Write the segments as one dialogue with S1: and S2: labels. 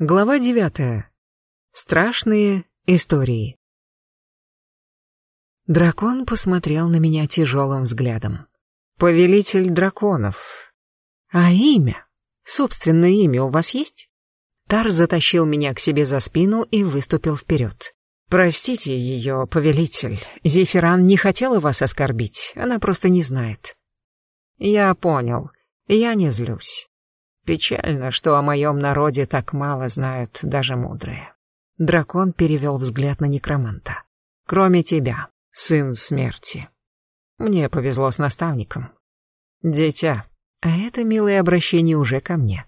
S1: Глава девятая. Страшные истории. Дракон посмотрел на меня тяжелым взглядом. Повелитель драконов. А имя? Собственное имя у вас есть? Тар затащил меня к себе за спину и выступил вперед. Простите ее, повелитель. Зефиран не хотела вас оскорбить, она просто не знает. Я понял. Я не злюсь. Печально, что о моем народе так мало знают даже мудрые. Дракон перевел взгляд на некроманта. Кроме тебя, сын смерти. Мне повезло с наставником. Дитя, а это милое обращение уже ко мне.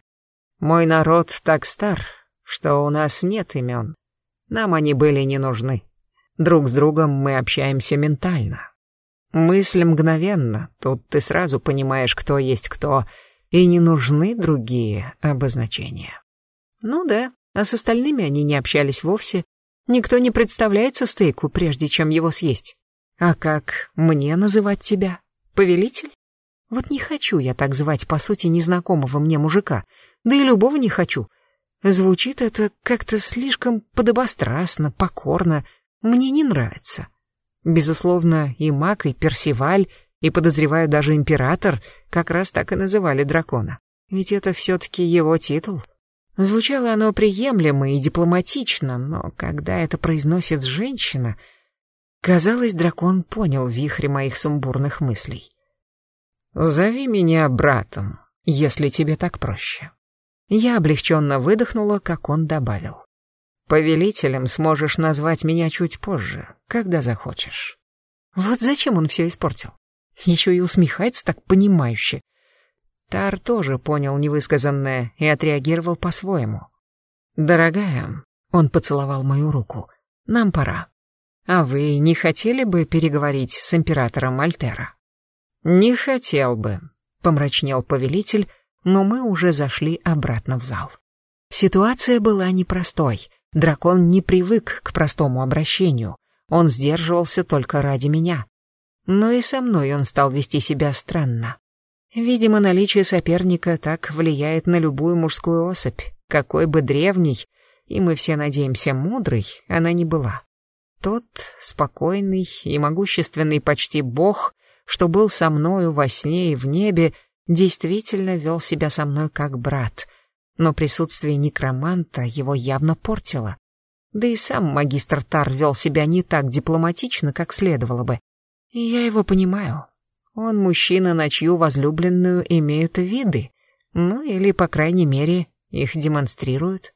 S1: Мой народ так стар, что у нас нет имен. Нам они были не нужны. Друг с другом мы общаемся ментально. Мысль мгновенно, тут ты сразу понимаешь, кто есть кто — и не нужны другие обозначения. Ну да, а с остальными они не общались вовсе. Никто не представляется стейку, прежде чем его съесть. А как мне называть тебя? Повелитель? Вот не хочу я так звать, по сути, незнакомого мне мужика. Да и любого не хочу. Звучит это как-то слишком подобострастно, покорно. Мне не нравится. Безусловно, и Мак, и Персиваль, и, подозреваю, даже император как раз так и называли дракона. Ведь это все-таки его титул. Звучало оно приемлемо и дипломатично, но когда это произносит женщина... Казалось, дракон понял вихрь моих сумбурных мыслей. «Зови меня братом, если тебе так проще». Я облегченно выдохнула, как он добавил. «Повелителем сможешь назвать меня чуть позже, когда захочешь». Вот зачем он все испортил? Еще и усмехается так понимающе. Тар тоже понял невысказанное и отреагировал по-своему. «Дорогая», — он поцеловал мою руку, — «нам пора. А вы не хотели бы переговорить с императором Альтера?» «Не хотел бы», — помрачнел повелитель, но мы уже зашли обратно в зал. Ситуация была непростой. Дракон не привык к простому обращению. Он сдерживался только ради меня но и со мной он стал вести себя странно. Видимо, наличие соперника так влияет на любую мужскую особь, какой бы древней, и мы все надеемся мудрой, она не была. Тот спокойный и могущественный почти бог, что был со мною во сне и в небе, действительно вел себя со мной как брат, но присутствие некроманта его явно портило. Да и сам магистр Тар вел себя не так дипломатично, как следовало бы. И я его понимаю. Он мужчина, на чью возлюбленную имеют виды, ну или, по крайней мере, их демонстрируют.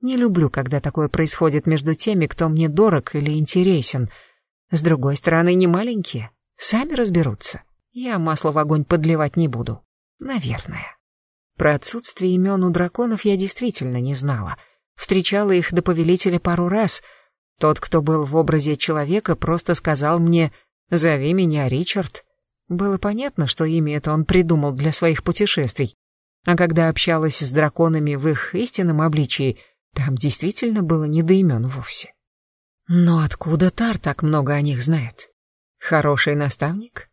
S1: Не люблю, когда такое происходит между теми, кто мне дорог или интересен. С другой стороны, не маленькие, сами разберутся. Я масло в огонь подливать не буду. Наверное. Про отсутствие имен у драконов я действительно не знала. Встречала их до повелителя пару раз. Тот, кто был в образе человека, просто сказал мне «Зови меня Ричард». Было понятно, что имя это он придумал для своих путешествий. А когда общалась с драконами в их истинном обличии, там действительно было не до имен вовсе. Но откуда Тар так много о них знает? Хороший наставник?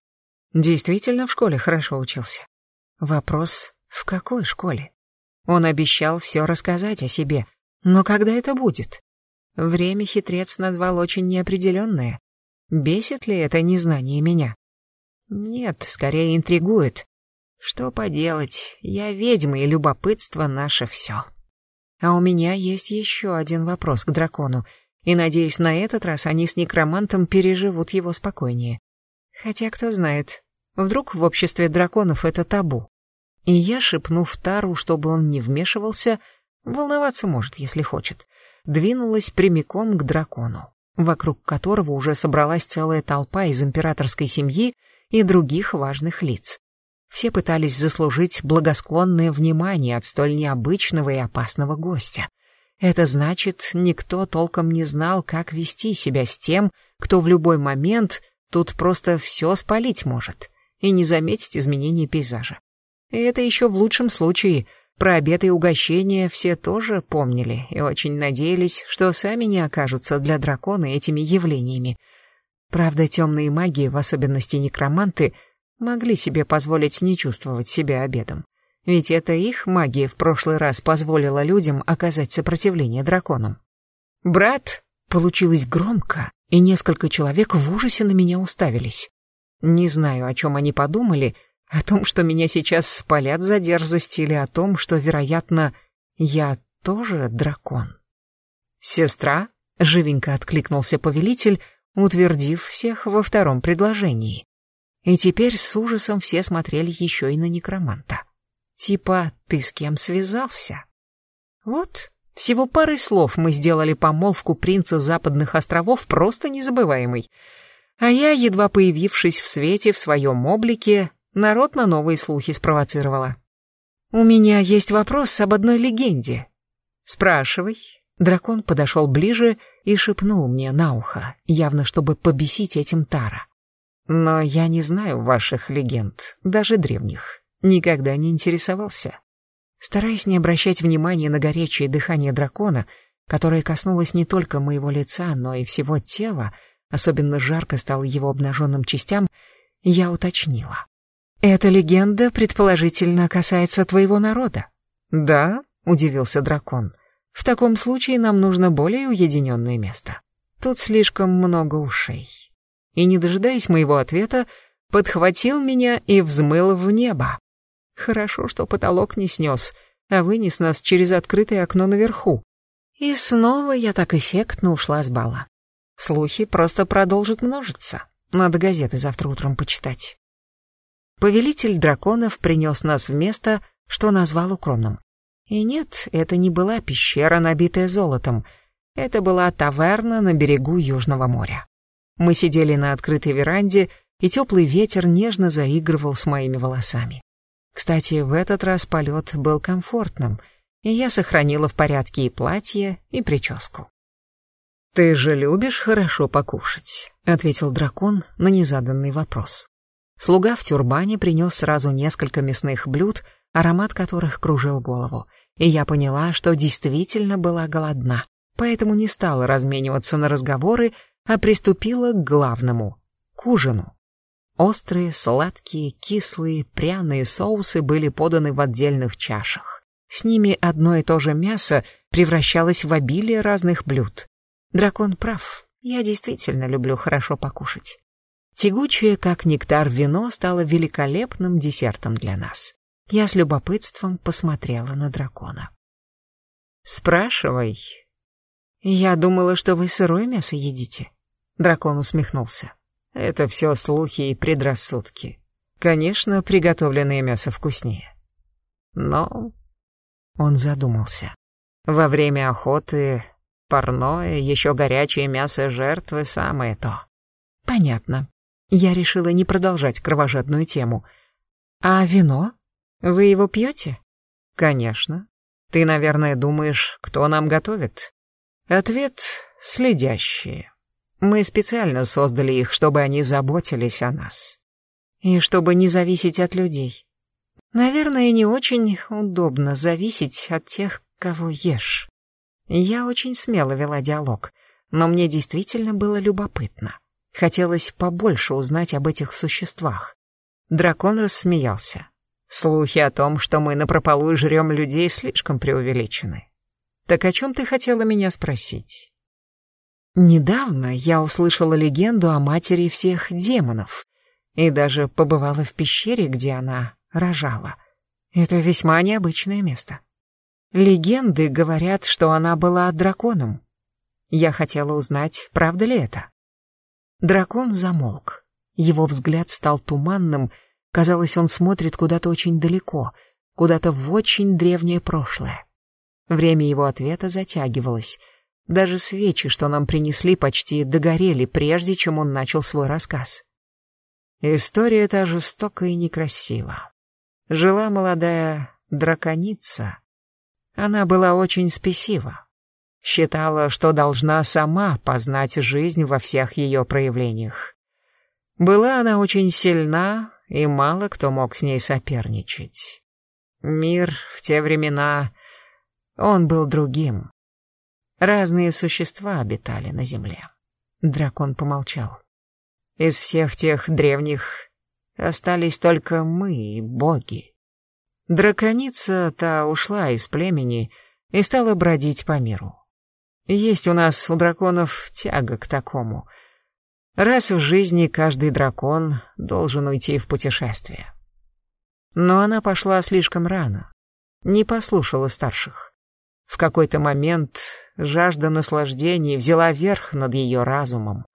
S1: Действительно в школе хорошо учился. Вопрос, в какой школе? Он обещал все рассказать о себе, но когда это будет? Время хитрец назвал очень неопределенное. Бесит ли это незнание меня? Нет, скорее интригует. Что поделать, я ведьма, и любопытство наше все. А у меня есть еще один вопрос к дракону, и, надеюсь, на этот раз они с некромантом переживут его спокойнее. Хотя, кто знает, вдруг в обществе драконов это табу. И я, шепнув Тару, чтобы он не вмешивался, волноваться может, если хочет, двинулась прямиком к дракону вокруг которого уже собралась целая толпа из императорской семьи и других важных лиц. Все пытались заслужить благосклонное внимание от столь необычного и опасного гостя. Это значит, никто толком не знал, как вести себя с тем, кто в любой момент тут просто все спалить может и не заметить изменения пейзажа. И это еще в лучшем случае — про обеды и угощения все тоже помнили и очень надеялись, что сами не окажутся для дракона этими явлениями. Правда, темные маги, в особенности некроманты, могли себе позволить не чувствовать себя обедом. Ведь это их магия в прошлый раз позволила людям оказать сопротивление драконам. «Брат!» Получилось громко, и несколько человек в ужасе на меня уставились. Не знаю, о чем они подумали, о том, что меня сейчас спалят за дерзость, или о том, что, вероятно, я тоже дракон. «Сестра?» — живенько откликнулся повелитель, утвердив всех во втором предложении. И теперь с ужасом все смотрели еще и на некроманта. Типа, ты с кем связался? Вот, всего парой слов мы сделали помолвку принца Западных островов просто незабываемой. А я, едва появившись в свете в своем облике, народ на новые слухи спровоцировала. «У меня есть вопрос об одной легенде». «Спрашивай». Дракон подошел ближе и шепнул мне на ухо, явно чтобы побесить этим Тара. «Но я не знаю ваших легенд, даже древних. Никогда не интересовался». Стараясь не обращать внимания на горячее дыхание дракона, которое коснулось не только моего лица, но и всего тела, особенно жарко стало его обнаженным частям, я уточнила. «Эта легенда, предположительно, касается твоего народа». «Да?» — удивился дракон. «В таком случае нам нужно более уединенное место. Тут слишком много ушей». И, не дожидаясь моего ответа, подхватил меня и взмыл в небо. Хорошо, что потолок не снес, а вынес нас через открытое окно наверху. И снова я так эффектно ушла с бала. Слухи просто продолжат множиться. Надо газеты завтра утром почитать. Повелитель драконов принес нас в место, что назвал укромным. И нет, это не была пещера, набитая золотом. Это была таверна на берегу Южного моря. Мы сидели на открытой веранде, и теплый ветер нежно заигрывал с моими волосами. Кстати, в этот раз полет был комфортным, и я сохранила в порядке и платье, и прическу. «Ты же любишь хорошо покушать», — ответил дракон на незаданный вопрос. Слуга в тюрбане принес сразу несколько мясных блюд, аромат которых кружил голову, и я поняла, что действительно была голодна, поэтому не стала размениваться на разговоры, а приступила к главному — к ужину. Острые, сладкие, кислые, пряные соусы были поданы в отдельных чашах. С ними одно и то же мясо превращалось в обилие разных блюд. Дракон прав, я действительно люблю хорошо покушать. Тягучее, как нектар, вино стало великолепным десертом для нас. Я с любопытством посмотрела на дракона. «Спрашивай». «Я думала, что вы сырое мясо едите». Дракон усмехнулся. Это все слухи и предрассудки. Конечно, приготовленное мясо вкуснее. Но... Он задумался. Во время охоты парное, еще горячее мясо жертвы самое то. Понятно. Я решила не продолжать кровожадную тему. А вино? Вы его пьете? Конечно. Ты, наверное, думаешь, кто нам готовит? Ответ — следящие. Мы специально создали их, чтобы они заботились о нас. И чтобы не зависеть от людей. Наверное, не очень удобно зависеть от тех, кого ешь. Я очень смело вела диалог, но мне действительно было любопытно. Хотелось побольше узнать об этих существах. Дракон рассмеялся. Слухи о том, что мы напропалую жрем людей, слишком преувеличены. Так о чем ты хотела меня спросить? Недавно я услышала легенду о матери всех демонов и даже побывала в пещере, где она рожала. Это весьма необычное место. Легенды говорят, что она была драконом. Я хотела узнать, правда ли это. Дракон замолк. Его взгляд стал туманным, казалось, он смотрит куда-то очень далеко, куда-то в очень древнее прошлое. Время его ответа затягивалось — даже свечи, что нам принесли, почти догорели, прежде чем он начал свой рассказ. История эта жестока и некрасива. Жила молодая драконица. Она была очень спесива. Считала, что должна сама познать жизнь во всех ее проявлениях. Была она очень сильна, и мало кто мог с ней соперничать. Мир в те времена, он был другим. Разные существа обитали на земле. Дракон помолчал. Из всех тех древних остались только мы и боги. Драконица та ушла из племени и стала бродить по миру. Есть у нас, у драконов, тяга к такому. Раз в жизни каждый дракон должен уйти в путешествие. Но она пошла слишком рано, не послушала старших. В какой-то момент жажда наслаждений взяла верх над ее разумом.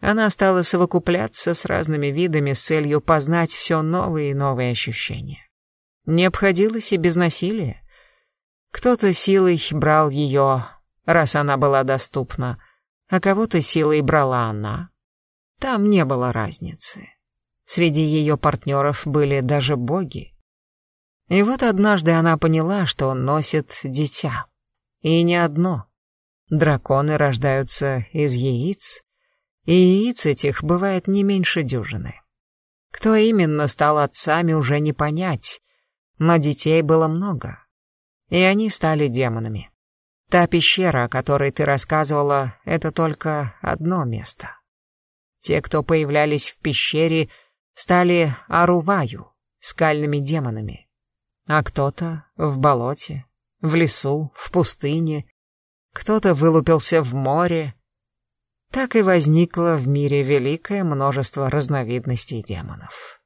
S1: Она стала совокупляться с разными видами с целью познать все новые и новые ощущения. Не обходилось и без насилия. Кто-то силой брал ее, раз она была доступна, а кого-то силой брала она. Там не было разницы. Среди ее партнеров были даже боги. И вот однажды она поняла, что он носит дитя. И не одно. Драконы рождаются из яиц, и яиц этих бывает не меньше дюжины. Кто именно стал отцами, уже не понять, но детей было много, и они стали демонами. Та пещера, о которой ты рассказывала, это только одно место. Те, кто появлялись в пещере, стали Аруваю, скальными демонами, а кто-то в болоте, в лесу, в пустыне, кто-то вылупился в море. Так и возникло в мире великое множество разновидностей демонов.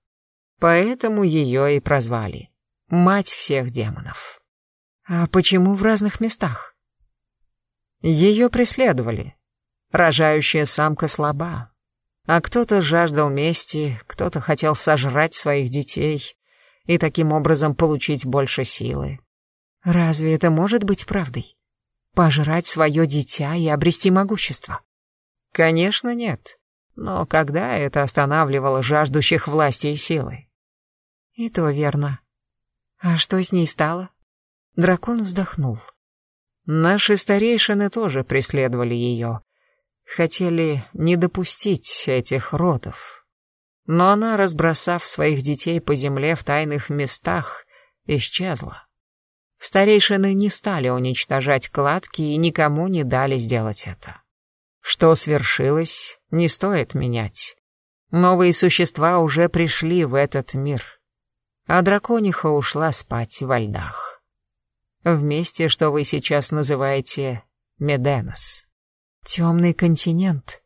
S1: Поэтому ее и прозвали «Мать всех демонов». А почему в разных местах? Ее преследовали. Рожающая самка слаба. А кто-то жаждал мести, кто-то хотел сожрать своих детей и таким образом получить больше силы. Разве это может быть правдой? Пожрать свое дитя и обрести могущество? Конечно, нет. Но когда это останавливало жаждущих власти и силы? И то верно. А что с ней стало? Дракон вздохнул. Наши старейшины тоже преследовали ее. Хотели не допустить этих родов. Но она, разбросав своих детей по земле в тайных местах, исчезла. Старейшины не стали уничтожать кладки и никому не дали сделать это. Что свершилось, не стоит менять. Новые существа уже пришли в этот мир, а дракониха ушла спать во льдах. Вместе, что вы сейчас называете Меденос. Темный континент.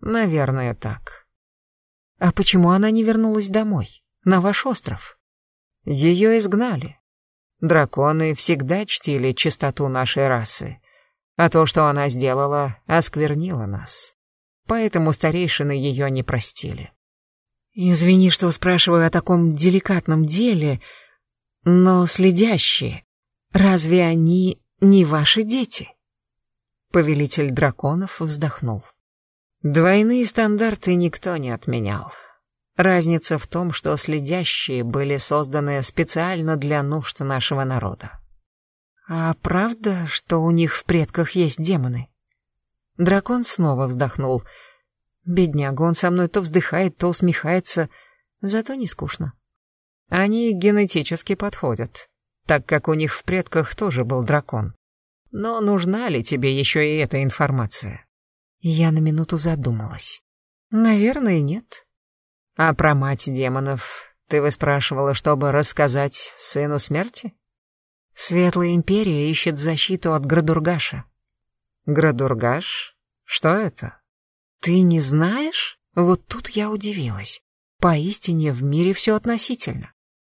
S1: Наверное, так. А почему она не вернулась домой, на ваш остров? Ее изгнали. Драконы всегда чтили чистоту нашей расы, а то, что она сделала, осквернило нас. Поэтому старейшины ее не простили. Извини, что спрашиваю о таком деликатном деле, но следящие, разве они не ваши дети? Повелитель драконов вздохнул. Двойные стандарты никто не отменял. Разница в том, что следящие были созданы специально для нужд нашего народа. А правда, что у них в предках есть демоны? Дракон снова вздохнул. Бедняга, он со мной то вздыхает, то усмехается, зато не скучно. Они генетически подходят, так как у них в предках тоже был дракон. Но нужна ли тебе еще и эта информация? Я на минуту задумалась. Наверное, нет. А про мать демонов ты выспрашивала, чтобы рассказать сыну смерти? Светлая империя ищет защиту от Градургаша. Градургаш? Что это? Ты не знаешь? Вот тут я удивилась. Поистине в мире все относительно.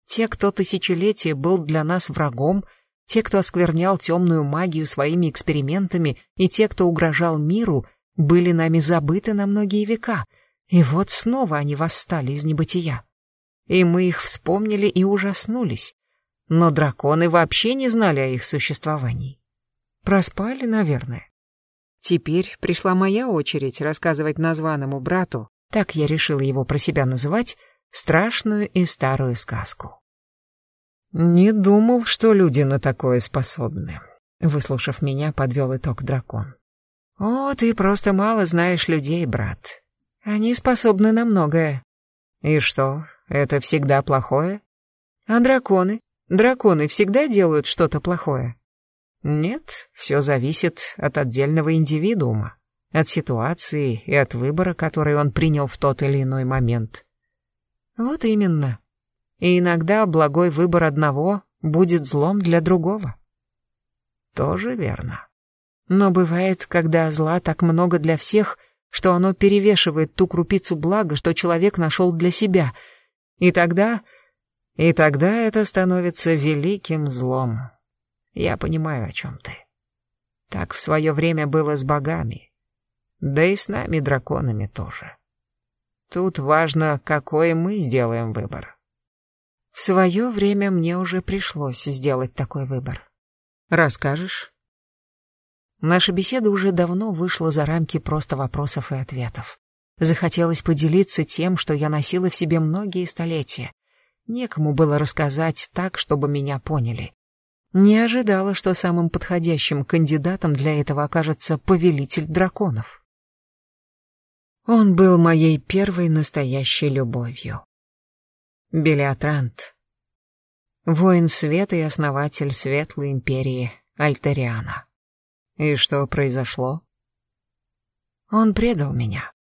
S1: Те, кто тысячелетия был для нас врагом, те, кто осквернял темную магию своими экспериментами, и те, кто угрожал миру, были нами забыты на многие века — и вот снова они восстали из небытия. И мы их вспомнили и ужаснулись. Но драконы вообще не знали о их существовании. Проспали, наверное. Теперь пришла моя очередь рассказывать названному брату, так я решила его про себя называть, страшную и старую сказку. «Не думал, что люди на такое способны», — выслушав меня, подвел итог дракон. «О, ты просто мало знаешь людей, брат. Они способны на многое. И что, это всегда плохое? А драконы? Драконы всегда делают что-то плохое? Нет, все зависит от отдельного индивидуума, от ситуации и от выбора, который он принял в тот или иной момент. Вот именно. И иногда благой выбор одного будет злом для другого.
S2: Тоже верно.
S1: Но бывает, когда зла так много для всех, что оно перевешивает ту крупицу блага, что человек нашел для себя. И тогда... И тогда это становится великим злом. Я понимаю, о чем ты. Так в свое время было с богами. Да и с нами, драконами, тоже. Тут важно, какой мы сделаем выбор. В свое время мне уже пришлось сделать такой выбор. Расскажешь? Наша беседа уже давно вышла за рамки просто вопросов и ответов. Захотелось поделиться тем, что я носила в себе многие столетия. Некому было рассказать так, чтобы меня поняли. Не ожидала, что самым подходящим кандидатом для этого окажется повелитель драконов. Он был моей первой настоящей любовью. Белиатрант. Воин света и основатель Светлой Империи Альтериана. И что произошло? Он предал меня.